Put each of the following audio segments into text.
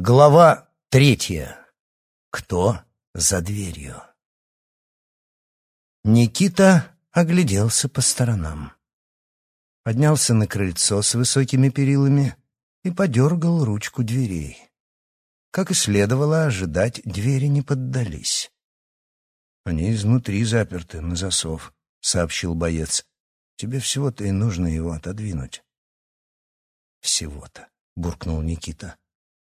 Глава третья. Кто за дверью? Никита огляделся по сторонам. Поднялся на крыльцо с высокими перилами и подергал ручку дверей. Как и следовало ожидать, двери не поддались. «Они изнутри заперты на засов», — сообщил боец. «Тебе всего-то и нужно его отодвинуть». «Всего-то», — буркнул Никита.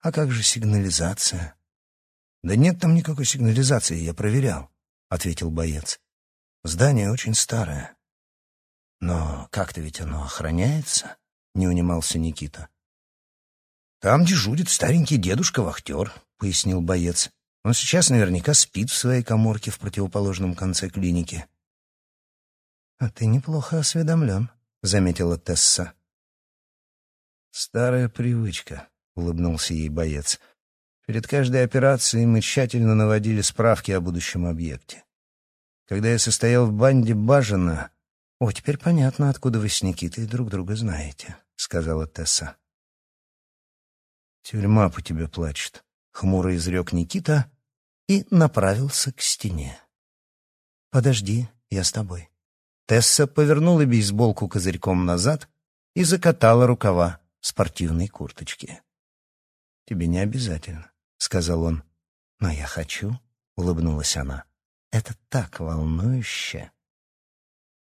А как же сигнализация? Да нет там никакой сигнализации, я проверял, ответил боец. Здание очень старое. Но как-то ведь оно охраняется, не унимался Никита. Там дежурит старенький дедушка-вахтер, пояснил боец. Он сейчас наверняка спит в своей коморке в противоположном конце клиники. «А ты неплохо осведомлен», — заметила Тесса. «Старая привычка», — улыбнулся ей боец. «Перед каждой операцией мы тщательно наводили справки о будущем объекте. Когда я состоял в банде Бажина...» «О, теперь понятно, откуда вы с Никитой друг друга знаете», — сказала Тесса. «Тюрьма по тебе плачет», — хмуро изрек Никита и направился к стене. «Подожди, я с тобой». Тесса повернула бейсболку козырьком назад и закатала рукава спортивной курточки. «Тебе не обязательно», — сказал он. «Но я хочу», — улыбнулась она. «Это так волнующе».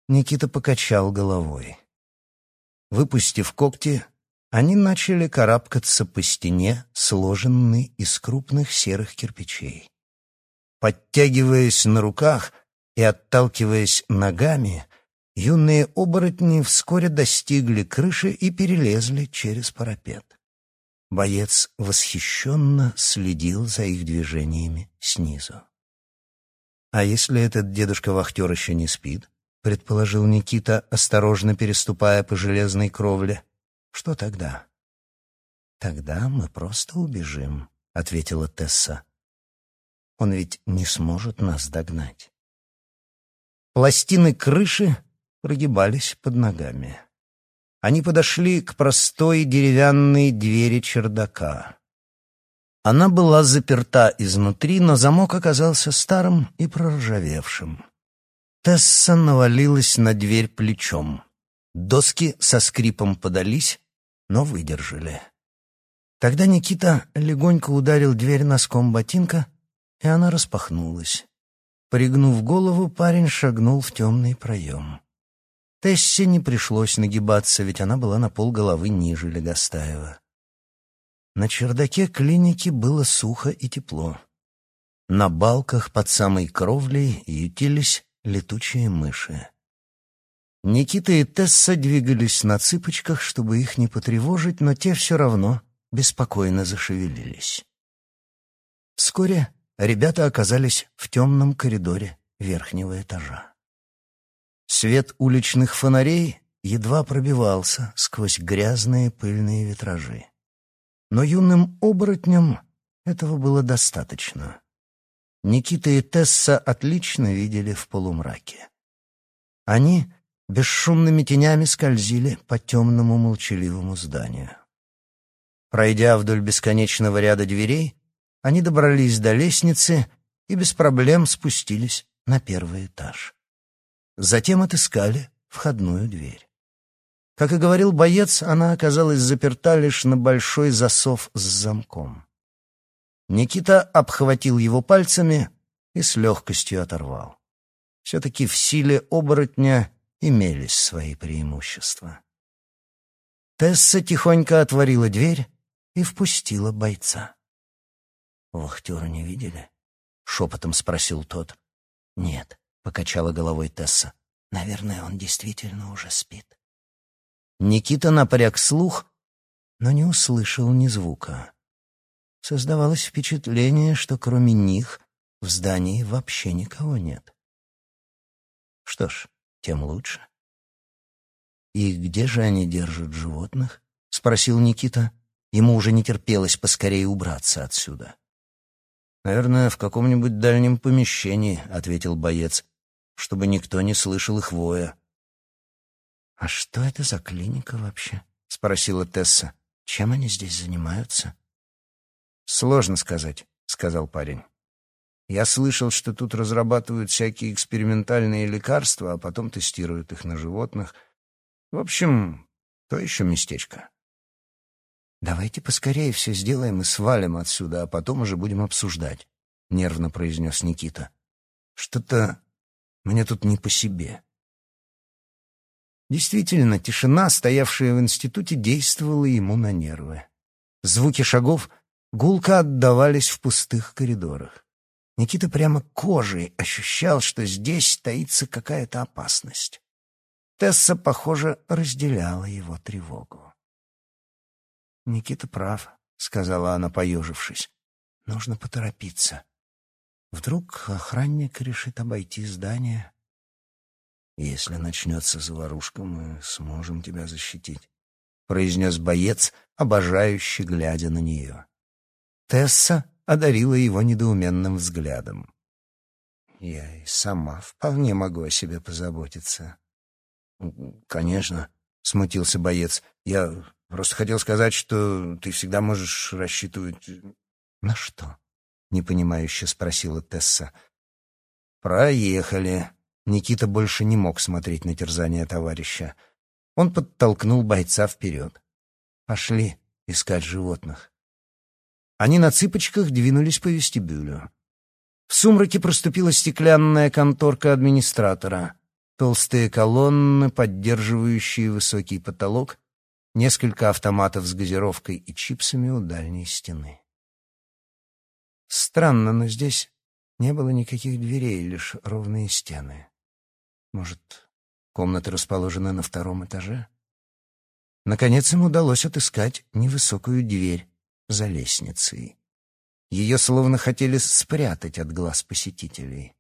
Никита покачал головой. Выпустив когти, они начали карабкаться по стене, сложенной из крупных серых кирпичей. Подтягиваясь на руках и отталкиваясь ногами, юные оборотни вскоре достигли крыши и перелезли через парапет. Боец восхищенно следил за их движениями снизу. «А если этот дедушка-вахтер еще не спит?» — предположил Никита, осторожно переступая по железной кровле. «Что тогда?» «Тогда мы просто убежим», — ответила Тесса. «Он ведь не сможет нас догнать». Пластины крыши прогибались под ногами. Они подошли к простой деревянной двери чердака. Она была заперта изнутри, но замок оказался старым и проржавевшим. Тесса навалилась на дверь плечом. Доски со скрипом подались, но выдержали. Тогда Никита легонько ударил дверь носком ботинка, и она распахнулась. Пригнув голову, парень шагнул в темный проем. Тессе не пришлось нагибаться, ведь она была на полголовы ниже Легостаева. На чердаке клиники было сухо и тепло. На балках под самой кровлей ютились летучие мыши. Никита и Тесса двигались на цыпочках, чтобы их не потревожить, но те все равно беспокойно зашевелились. Вскоре ребята оказались в темном коридоре верхнего этажа. Свет уличных фонарей едва пробивался сквозь грязные пыльные витражи. Но юным оборотням этого было достаточно. Никита и Тесса отлично видели в полумраке. Они бесшумными тенями скользили по темному молчаливому зданию. Пройдя вдоль бесконечного ряда дверей, они добрались до лестницы и без проблем спустились на первый этаж. Затем отыскали входную дверь. Как и говорил боец, она оказалась заперта лишь на большой засов с замком. Никита обхватил его пальцами и с легкостью оторвал. Все-таки в силе оборотня имелись свои преимущества. Тесса тихонько отворила дверь и впустила бойца. «Вахтера не видели?» — шепотом спросил тот. «Нет», — покачала головой Тесса. «Наверное, он действительно уже спит». Никита напряг слух, но не услышал ни звука. Создавалось впечатление, что кроме них в здании вообще никого нет. Что ж, тем лучше. «И где же они держат животных?» — спросил Никита. Ему уже не терпелось поскорее убраться отсюда. «Наверное, в каком-нибудь дальнем помещении», — ответил боец, «чтобы никто не слышал их воя». «А что это за клиника вообще?» — спросила Тесса. «Чем они здесь занимаются?» «Сложно сказать», — сказал парень. «Я слышал, что тут разрабатывают всякие экспериментальные лекарства, а потом тестируют их на животных. В общем, то еще местечко». «Давайте поскорее все сделаем и свалим отсюда, а потом уже будем обсуждать», — нервно произнес Никита. «Что-то мне тут не по себе». Действительно, тишина, стоявшая в институте, действовала ему на нервы. Звуки шагов гулко отдавались в пустых коридорах. Никита прямо кожей ощущал, что здесь таится какая-то опасность. Тесса, похоже, разделяла его тревогу. «Никита прав», — сказала она, поежившись. «Нужно поторопиться. Вдруг охранник решит обойти здание. Если начнется заварушка, мы сможем тебя защитить», — произнес боец, обожающий, глядя на нее. Тесса одарила его недоуменным взглядом. «Я и сама вполне могу о себе позаботиться». «Конечно», — смутился боец. «Я просто хотел сказать, что ты всегда можешь рассчитывать...» «На что?» — непонимающе спросила Тесса. «Проехали». Никита больше не мог смотреть на терзание товарища. Он подтолкнул бойца вперед. «Пошли искать животных». Они на цыпочках двинулись по вестибюлю. В сумраке проступила стеклянная конторка администратора, толстые колонны, поддерживающие высокий потолок, несколько автоматов с газировкой и чипсами у дальней стены. Странно, но здесь не было никаких дверей, лишь ровные стены. Может, комнаты расположены на втором этаже? Наконец им удалось отыскать невысокую дверь, за лестницей. Ее словно хотели спрятать от глаз посетителей.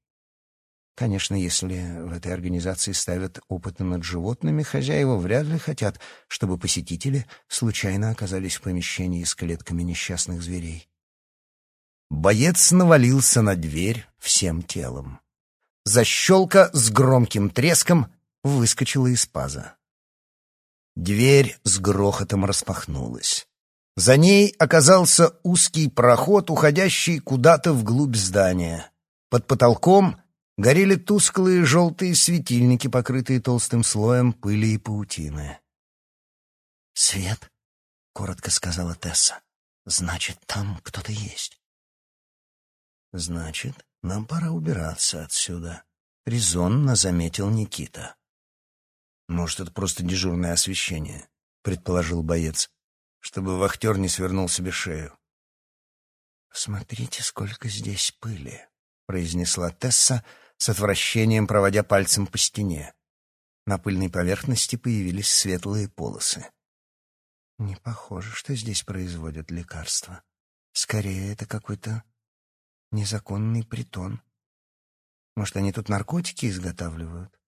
Конечно, если в этой организации ставят опыты над животными, хозяева вряд ли хотят, чтобы посетители случайно оказались в помещении с клетками несчастных зверей. Боец навалился на дверь всем телом. Защелка с громким треском выскочила из паза. Дверь с грохотом распахнулась. За ней оказался узкий проход, уходящий куда-то вглубь здания. Под потолком горели тусклые желтые светильники, покрытые толстым слоем пыли и паутины. «Свет», — коротко сказала Тесса, — «значит, там кто-то есть». «Значит, нам пора убираться отсюда», — резонно заметил Никита. «Может, это просто дежурное освещение», — предположил боец чтобы вахтер не свернул себе шею. «Смотрите, сколько здесь пыли», — произнесла Тесса с отвращением, проводя пальцем по стене. На пыльной поверхности появились светлые полосы. «Не похоже, что здесь производят лекарства. Скорее, это какой-то незаконный притон. Может, они тут наркотики изготавливают?»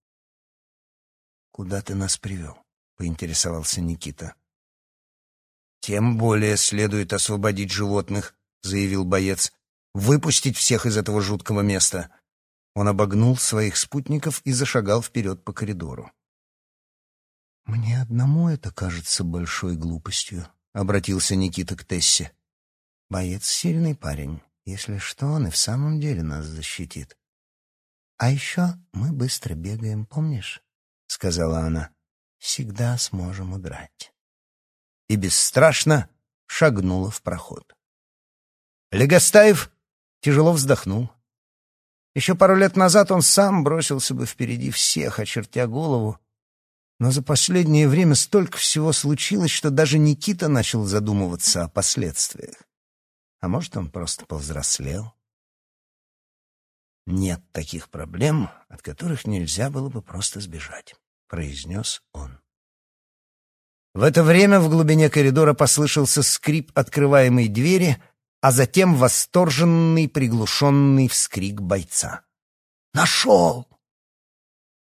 «Куда ты нас привел?» — поинтересовался Никита. «Тем более следует освободить животных», — заявил боец. «Выпустить всех из этого жуткого места». Он обогнул своих спутников и зашагал вперед по коридору. «Мне одному это кажется большой глупостью», — обратился Никита к Тессе. «Боец — сильный парень. Если что, он и в самом деле нас защитит. А еще мы быстро бегаем, помнишь?» — сказала она. «Всегда сможем удрать» и бесстрашно шагнула в проход. Легостаев тяжело вздохнул. Еще пару лет назад он сам бросился бы впереди всех, очертя голову, но за последнее время столько всего случилось, что даже Никита начал задумываться о последствиях. А может, он просто повзрослел? «Нет таких проблем, от которых нельзя было бы просто сбежать», — произнес он. В это время в глубине коридора послышался скрип открываемой двери, а затем восторженный приглушенный вскрик бойца. «Нашел!»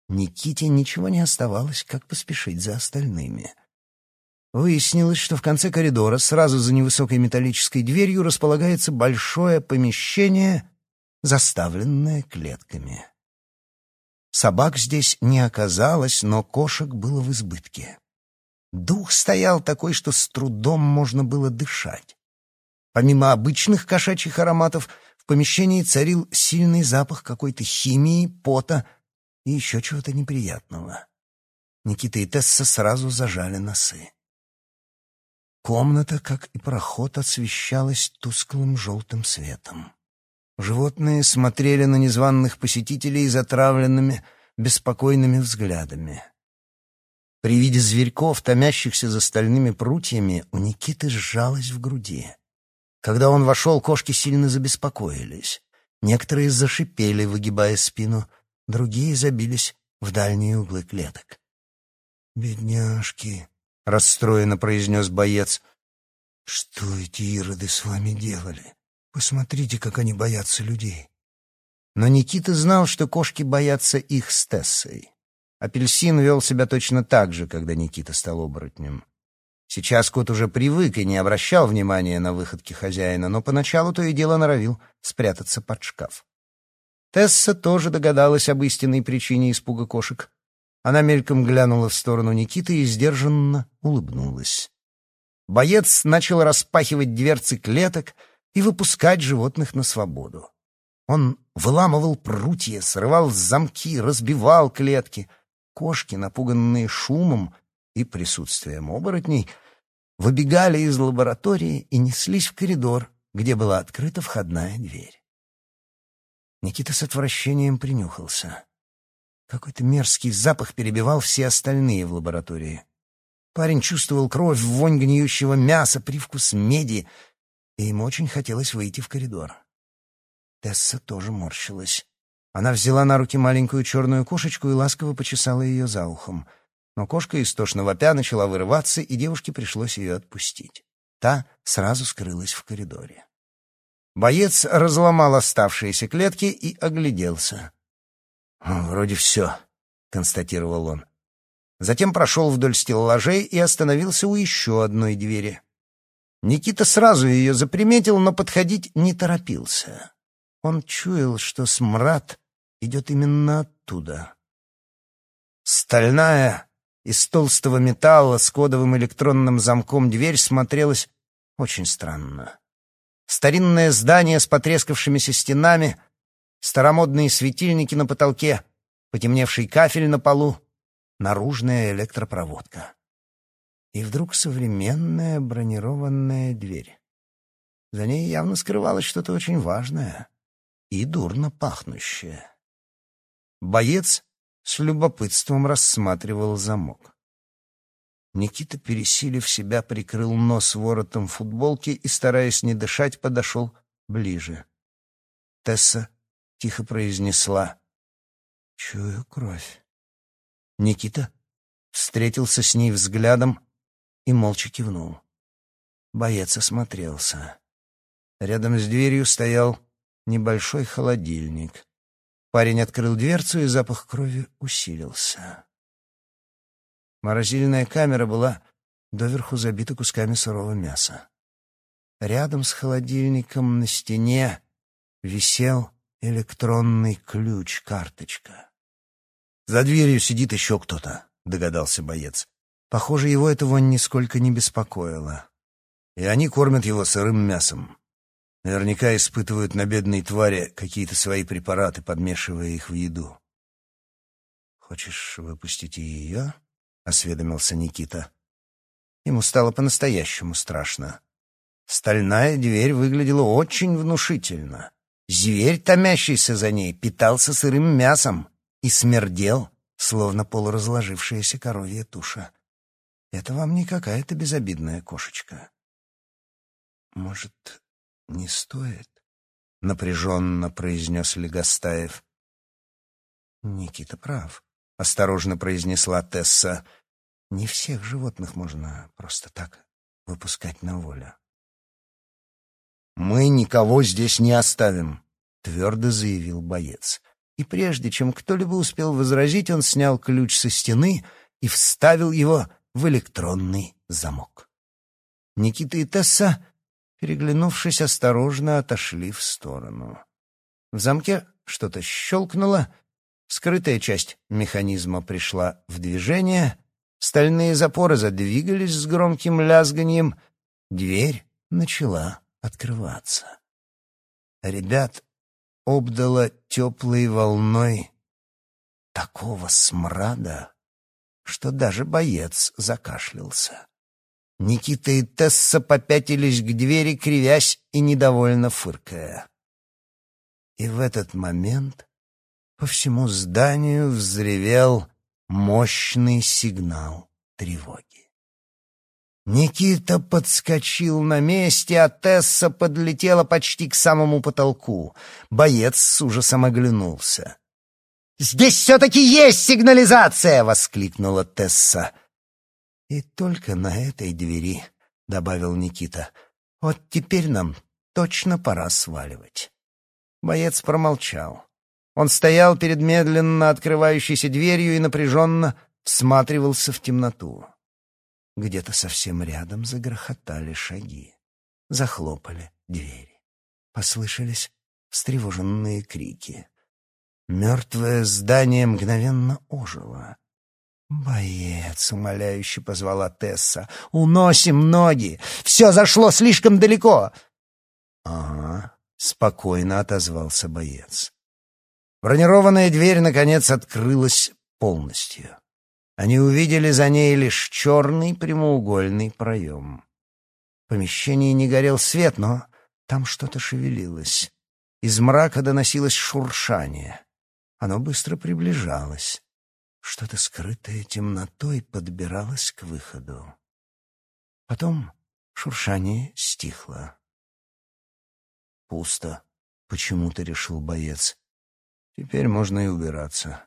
Никите ничего не оставалось, как поспешить за остальными. Выяснилось, что в конце коридора, сразу за невысокой металлической дверью, располагается большое помещение, заставленное клетками. Собак здесь не оказалось, но кошек было в избытке. Дух стоял такой, что с трудом можно было дышать. Помимо обычных кошачьих ароматов, в помещении царил сильный запах какой-то химии, пота и еще чего-то неприятного. Никита и Тесса сразу зажали носы. Комната, как и проход, освещалась тусклым желтым светом. Животные смотрели на незваных посетителей затравленными, беспокойными взглядами. При виде зверьков, томящихся за стальными прутьями, у Никиты сжалось в груди. Когда он вошел, кошки сильно забеспокоились. Некоторые зашипели, выгибая спину, другие забились в дальние углы клеток. «Бедняжки!» — расстроенно произнес боец. «Что эти ироды с вами делали? Посмотрите, как они боятся людей!» Но Никита знал, что кошки боятся их с Тессой. Апельсин вел себя точно так же, когда Никита стал оборотнем. Сейчас кот уже привык и не обращал внимания на выходки хозяина, но поначалу то и дело норовил спрятаться под шкаф. Тесса тоже догадалась об истинной причине испуга кошек. Она мельком глянула в сторону Никиты и сдержанно улыбнулась. Боец начал распахивать дверцы клеток и выпускать животных на свободу. Он выламывал прутья, срывал замки, разбивал клетки. Кошки, напуганные шумом и присутствием оборотней, выбегали из лаборатории и неслись в коридор, где была открыта входная дверь. Никита с отвращением принюхался. Какой-то мерзкий запах перебивал все остальные в лаборатории. Парень чувствовал кровь, вонь гниющего мяса, привкус меди, и ему очень хотелось выйти в коридор. Тесса тоже морщилась. Она взяла на руки маленькую черную кошечку и ласково почесала ее за ухом. Но кошка истошно вопя начала вырываться, и девушке пришлось ее отпустить. Та сразу скрылась в коридоре. Боец разломал оставшиеся клетки и огляделся. «Вроде все», — констатировал он. Затем прошел вдоль стеллажей и остановился у еще одной двери. Никита сразу ее заприметил, но подходить не торопился. Он чуял, что смрад идет именно оттуда. Стальная, из толстого металла с кодовым электронным замком дверь смотрелась очень странно. Старинное здание с потрескавшимися стенами — старомодные светильники на потолке, потемневший кафель на полу, наружная электропроводка. И вдруг современная бронированная дверь. За ней явно скрывалось что-то очень важное и дурно пахнущее. Боец с любопытством рассматривал замок. Никита, пересилив себя, прикрыл нос воротом футболки и, стараясь не дышать, подошел ближе. Тесса тихо произнесла. «Чую кровь». Никита встретился с ней взглядом и молча кивнул. Боец осмотрелся. Рядом с дверью стоял небольшой холодильник. Парень открыл дверцу, и запах крови усилился. Морозильная камера была доверху забита кусками сырого мяса. Рядом с холодильником на стене висел электронный ключ-карточка. «За дверью сидит еще кто-то», — догадался боец. Похоже, его этого нисколько не беспокоило. И они кормят его сырым мясом. Наверняка испытывают на бедной твари какие-то свои препараты, подмешивая их в еду. «Хочешь выпустить и ее?» — осведомился Никита. Ему стало по-настоящему страшно. Стальная дверь выглядела очень внушительно. Зверь, томящийся за ней, питался сырым мясом и смердел, словно полуразложившаяся коровья туша. Это вам не какая-то безобидная кошечка. Может, не стоит? Напряженно произнес Легостаев. Никита прав, осторожно произнесла Тесса. Не всех животных можно просто так выпускать на волю. «Мы никого здесь не оставим», — твердо заявил боец. И прежде чем кто-либо успел возразить, он снял ключ со стены и вставил его в электронный замок. Никита и Тесса, переглянувшись, осторожно отошли в сторону. В замке что-то щелкнуло, скрытая часть механизма пришла в движение, стальные запоры задвигались с громким лязганием, дверь начала открываться. Ребят обдало теплой волной такого смрада, что даже боец закашлялся. Никита и Тесса попятились к двери, кривясь и недовольно фыркая. И в этот момент по всему зданию взревел мощный сигнал тревоги. Никита подскочил на месте, а Тесса подлетела почти к самому потолку. Боец с ужасом оглянулся. «Здесь все-таки есть сигнализация!» — воскликнула Тесса. «И только на этой двери», — добавил Никита. «Вот теперь нам точно пора сваливать». Боец промолчал. Он стоял перед медленно открывающейся дверью и напряженно всматривался в темноту. Где-то совсем рядом загрохотали шаги. Захлопали двери. Послышались встревоженные крики. Мертвое здание мгновенно ожило. «Боец!» — умоляюще позвала Тесса. «Уносим ноги! Все зашло слишком далеко!» «Ага», — спокойно отозвался боец. Бронированная дверь, наконец, открылась полностью. Они увидели за ней лишь черный прямоугольный проем. В помещении не горел свет, но там что-то шевелилось. Из мрака доносилось шуршание. Оно быстро приближалось. Что-то скрытое темнотой подбиралось к выходу. Потом шуршание стихло. «Пусто», — почему-то решил боец. «Теперь можно и убираться».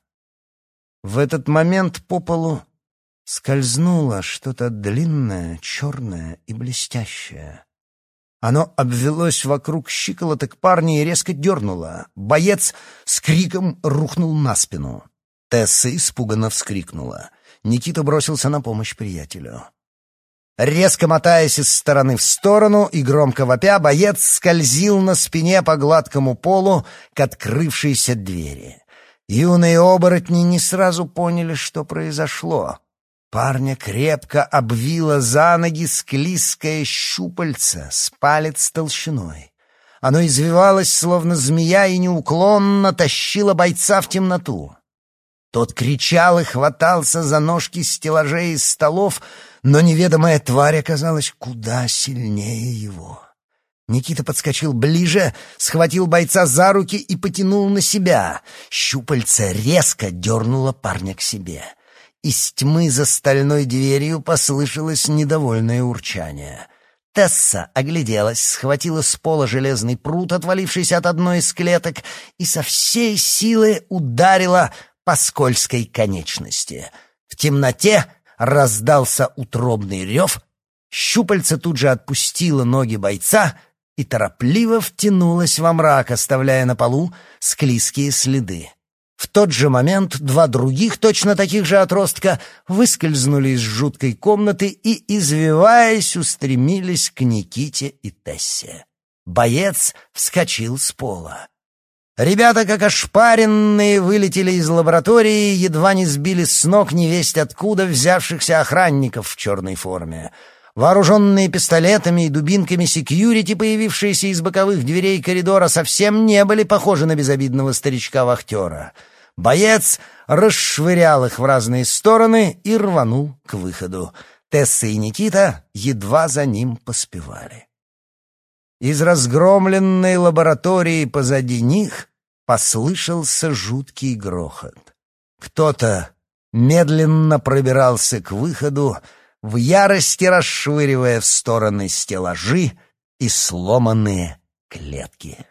В этот момент по полу скользнуло что-то длинное, черное и блестящее. Оно обвелось вокруг щиколоток парня и резко дернуло. Боец с криком рухнул на спину. Тесса испуганно вскрикнула. Никита бросился на помощь приятелю. Резко мотаясь из стороны в сторону и громко вопя, боец скользил на спине по гладкому полу к открывшейся двери. Юные оборотни не сразу поняли, что произошло. Парня крепко обвило за ноги склизкое щупальце с палец толщиной. Оно извивалось, словно змея, и неуклонно тащило бойца в темноту. Тот кричал и хватался за ножки стеллажей из столов, но неведомая тварь оказалась куда сильнее его. Никита подскочил ближе, схватил бойца за руки и потянул на себя. Щупальце резко дернуло парня к себе. Из тьмы за стальной дверью послышалось недовольное урчание. Тесса огляделась, схватила с пола железный прут, отвалившийся от одной из клеток, и со всей силы ударила по скользкой конечности. В темноте раздался утробный рев, щупальце тут же отпустило ноги бойца и торопливо втянулось во мрак, оставляя на полу склизкие следы. В тот же момент два других, точно таких же отростка, выскользнули из жуткой комнаты и, извиваясь, устремились к Никите и Тессе. Боец вскочил с пола. Ребята, как ошпаренные, вылетели из лаборатории едва не сбили с ног невесть откуда взявшихся охранников в черной форме. Вооруженные пистолетами и дубинками секьюрити, появившиеся из боковых дверей коридора, совсем не были похожи на безобидного старичка-вахтера. Боец расшвырял их в разные стороны и рванул к выходу. Тесса и Никита едва за ним поспевали. Из разгромленной лаборатории позади них послышался жуткий грохот. Кто-то медленно пробирался к выходу, в ярости расшвыривая в стороны стеллажи и сломанные клетки.